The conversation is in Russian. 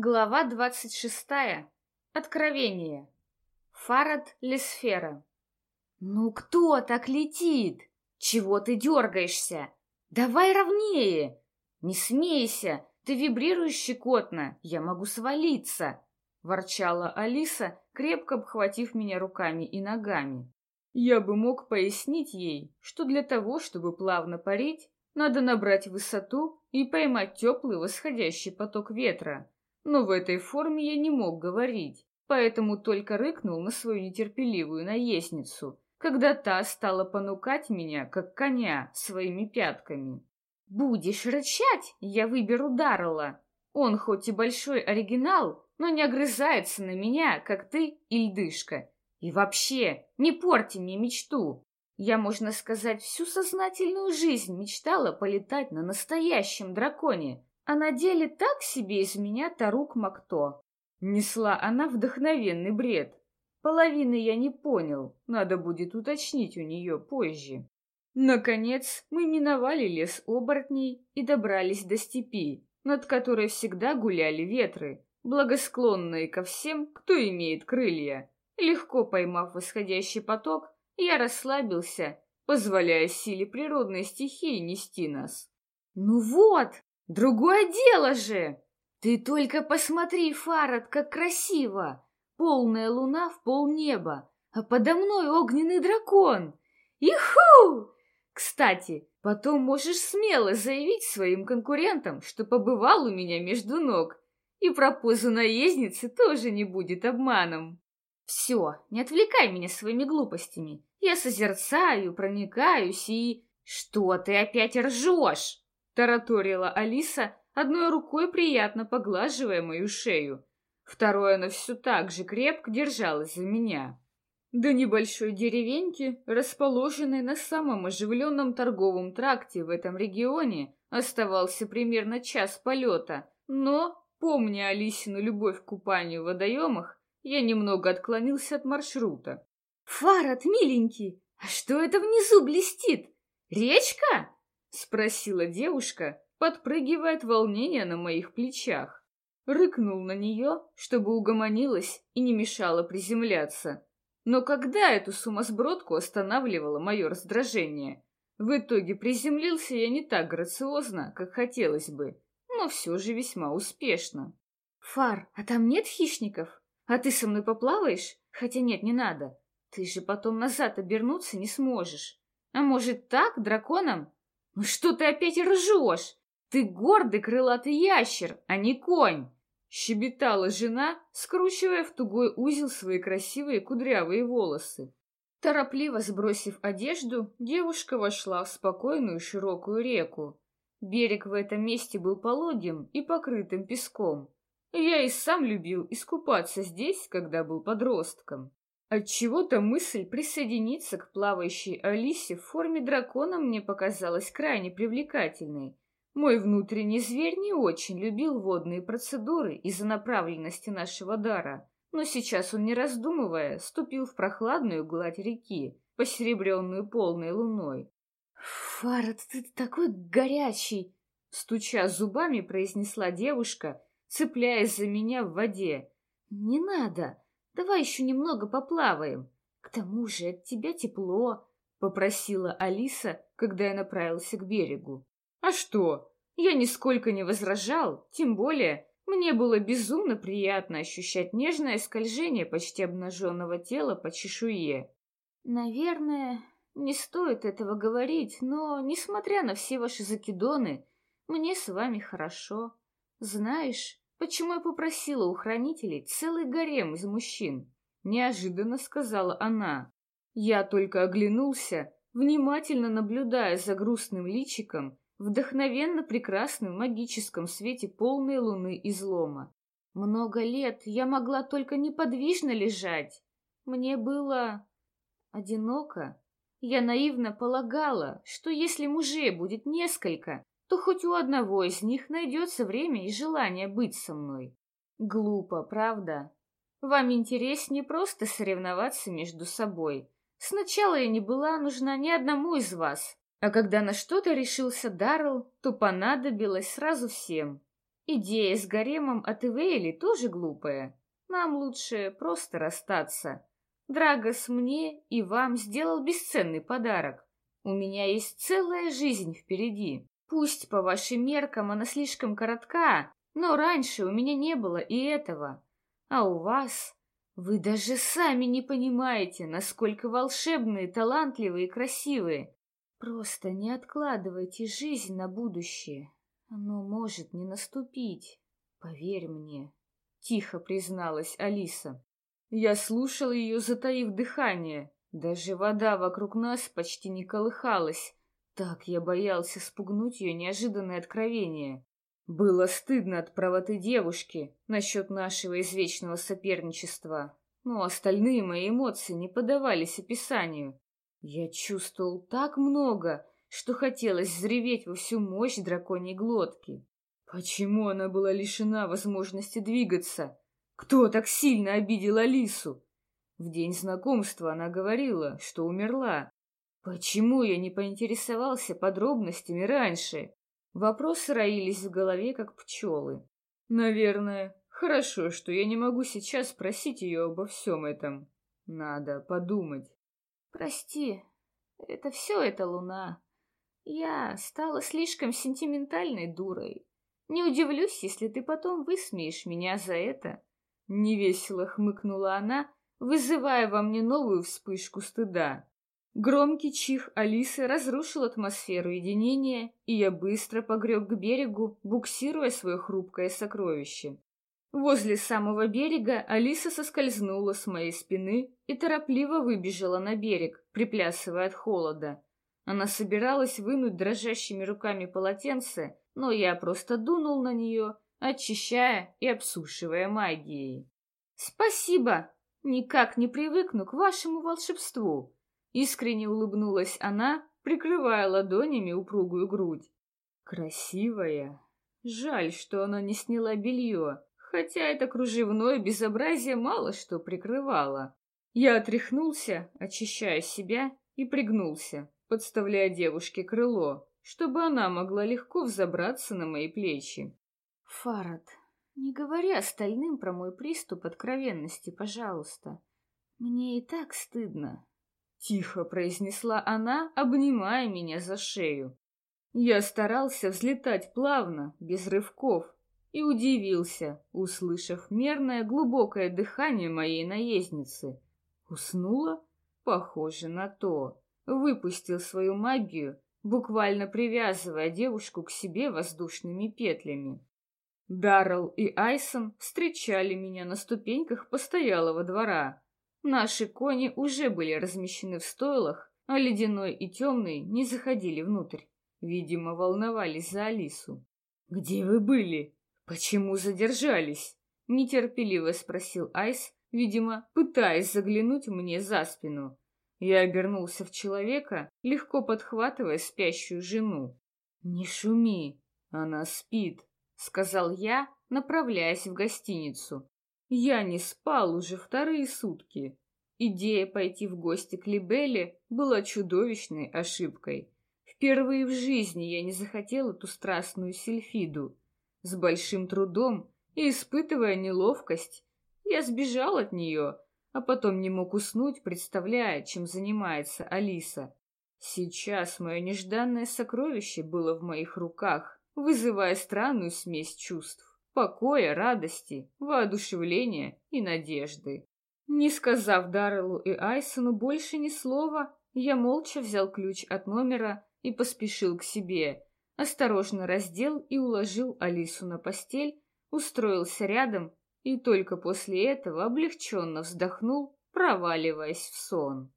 Глава двадцать шестая. Откровение. Фарад Лесфера. «Ну кто так летит? Чего ты дергаешься? Давай ровнее! Не смейся, ты вибрируешь щекотно, я могу свалиться!» Ворчала Алиса, крепко обхватив меня руками и ногами. Я бы мог пояснить ей, что для того, чтобы плавно парить, надо набрать высоту и поймать теплый восходящий поток ветра, но в этой форме я не мог говорить, поэтому только рыкнул на свою нетерпеливую наездницу, когда та стала понукать меня, как коня, своими пятками. «Будешь рычать, я выберу Даррелла. Он хоть и большой оригинал, но не огрызается на меня, как ты, Ильдышка. И вообще, не порти мне мечту. Я, можно сказать, всю сознательную жизнь мечтала полетать на настоящем драконе, а на деле так себе из меня Тарук Макто. Несла она вдохновенный бред. Половины я не понял, надо будет уточнить у нее позже. Наконец мы миновали лес оборотней и добрались до степи, над которой всегда гуляли ветры, благосклонные ко всем, кто имеет крылья. Легко поймав восходящий поток, я расслабился, позволяя силе природной стихии нести нас. «Ну вот!» Другое дело же! Ты только посмотри, Фарад, как красиво! Полная луна в полнеба, а подо мной огненный дракон! Иху! Кстати, потом можешь смело заявить своим конкурентам, что побывал у меня между ног, и про позу наездницы тоже не будет обманом. Все, не отвлекай меня своими глупостями. Я созерцаю, проникаюсь и... Что ты опять ржешь? Тараторила Алиса, одной рукой приятно поглаживая мою шею. Второй она все так же крепко держалась за меня. До небольшой деревеньки, расположенной на самом оживленном торговом тракте в этом регионе, оставался примерно час полета, но, помня Алисину любовь к купанию в водоемах, я немного отклонился от маршрута. «Фарад, миленький, а что это внизу блестит? Речка?» — спросила девушка, подпрыгивая от волнения на моих плечах. Рыкнул на нее, чтобы угомонилась и не мешала приземляться. Но когда эту сумасбродку останавливало мое раздражение? В итоге приземлился я не так грациозно, как хотелось бы, но все же весьма успешно. «Фар, а там нет хищников? А ты со мной поплаваешь? Хотя нет, не надо. Ты же потом назад обернуться не сможешь. А может так, драконом? «Ну что ты опять ржешь? Ты гордый крылатый ящер, а не конь!» Щебетала жена, скручивая в тугой узел свои красивые кудрявые волосы. Торопливо сбросив одежду, девушка вошла в спокойную широкую реку. Берег в этом месте был пологим и покрытым песком. Я и сам любил искупаться здесь, когда был подростком. Отчего-то мысль присоединиться к плавающей Алисе в форме дракона мне показалась крайне привлекательной. Мой внутренний зверь не очень любил водные процедуры из-за направленности нашего дара, но сейчас он, не раздумывая, ступил в прохладную гладь реки, посеребренную полной луной. «Фарад, ты такой горячий!» Стуча зубами, произнесла девушка, цепляясь за меня в воде. «Не надо!» Давай еще немного поплаваем. К тому же от тебя тепло, — попросила Алиса, когда я направился к берегу. А что? Я нисколько не возражал, тем более мне было безумно приятно ощущать нежное скольжение почти обнаженного тела по чешуе. Наверное, не стоит этого говорить, но, несмотря на все ваши закидоны, мне с вами хорошо. Знаешь, Почему я попросила у хранителей целый гарем из мужчин? Неожиданно сказала она. Я только оглянулся, внимательно наблюдая за грустным личиком, вдохновенно прекрасным в магическом свете полной луны излома. Много лет я могла только неподвижно лежать. Мне было одиноко. Я наивно полагала, что если мужей будет несколько, то хоть у одного из них найдется время и желание быть со мной. Глупо, правда? Вам интереснее просто соревноваться между собой. Сначала я не была нужна ни одному из вас, а когда на что-то решился Даррелл, то понадобилось сразу всем. Идея с гаремом от Ивейли тоже глупая. Нам лучше просто расстаться. Драгос мне и вам сделал бесценный подарок. У меня есть целая жизнь впереди. Пусть по вашим меркам она слишком коротка, но раньше у меня не было и этого. А у вас... Вы даже сами не понимаете, насколько волшебные, талантливые и красивые. Просто не откладывайте жизнь на будущее. Оно может не наступить. Поверь мне, — тихо призналась Алиса. Я слушал ее, затаив дыхание. Даже вода вокруг нас почти не колыхалась. Так я боялся спугнуть ее неожиданное откровение. Было стыдно от правоты девушки насчет нашего извечного соперничества, но остальные мои эмоции не поддавались описанию. Я чувствовал так много, что хотелось взреветь во всю мощь драконьей глотки. Почему она была лишена возможности двигаться? Кто так сильно обидел Алису? В день знакомства она говорила, что умерла. Почему я не поинтересовался подробностями раньше? Вопросы роились в голове, как пчелы. Наверное, хорошо, что я не могу сейчас спросить ее обо всем этом. Надо подумать. Прости, это все эта луна. Я стала слишком сентиментальной дурой. Не удивлюсь, если ты потом высмеешь меня за это. Невесело хмыкнула она, вызывая во мне новую вспышку стыда. Громкий чих Алисы разрушил атмосферу единения, и я быстро погреб к берегу, буксируя свое хрупкое сокровище. Возле самого берега Алиса соскользнула с моей спины и торопливо выбежала на берег, приплясывая от холода. Она собиралась вынуть дрожащими руками полотенце, но я просто дунул на нее, очищая и обсушивая магией. «Спасибо! Никак не привыкну к вашему волшебству!» Искренне улыбнулась она, прикрывая ладонями упругую грудь. Красивая. Жаль, что она не сняла белье, хотя это кружевное безобразие мало что прикрывало. Я отряхнулся, очищая себя, и пригнулся, подставляя девушке крыло, чтобы она могла легко взобраться на мои плечи. «Фарад, не говори остальным про мой приступ откровенности, пожалуйста. Мне и так стыдно. Тихо произнесла она, обнимая меня за шею. Я старался взлетать плавно, без рывков, и удивился, услышав мерное глубокое дыхание моей наездницы. Уснула? Похоже на то. Выпустил свою магию, буквально привязывая девушку к себе воздушными петлями. Даррелл и Айсон встречали меня на ступеньках постоялого двора, Наши кони уже были размещены в стойлах, а ледяной и темный не заходили внутрь. Видимо, волновались за Алису. «Где вы были? Почему задержались?» — нетерпеливо спросил Айс, видимо, пытаясь заглянуть мне за спину. Я обернулся в человека, легко подхватывая спящую жену. «Не шуми, она спит», — сказал я, направляясь в гостиницу. Я не спал уже вторые сутки. Идея пойти в гости к Либелле была чудовищной ошибкой. Впервые в жизни я не захотел эту страстную сельфиду. С большим трудом и испытывая неловкость, я сбежал от нее, а потом не мог уснуть, представляя, чем занимается Алиса. Сейчас мое нежданное сокровище было в моих руках, вызывая странную смесь чувств покоя, радости, воодушевления и надежды. Не сказав Дарреллу и Айсону больше ни слова, я молча взял ключ от номера и поспешил к себе, осторожно раздел и уложил Алису на постель, устроился рядом и только после этого облегченно вздохнул, проваливаясь в сон.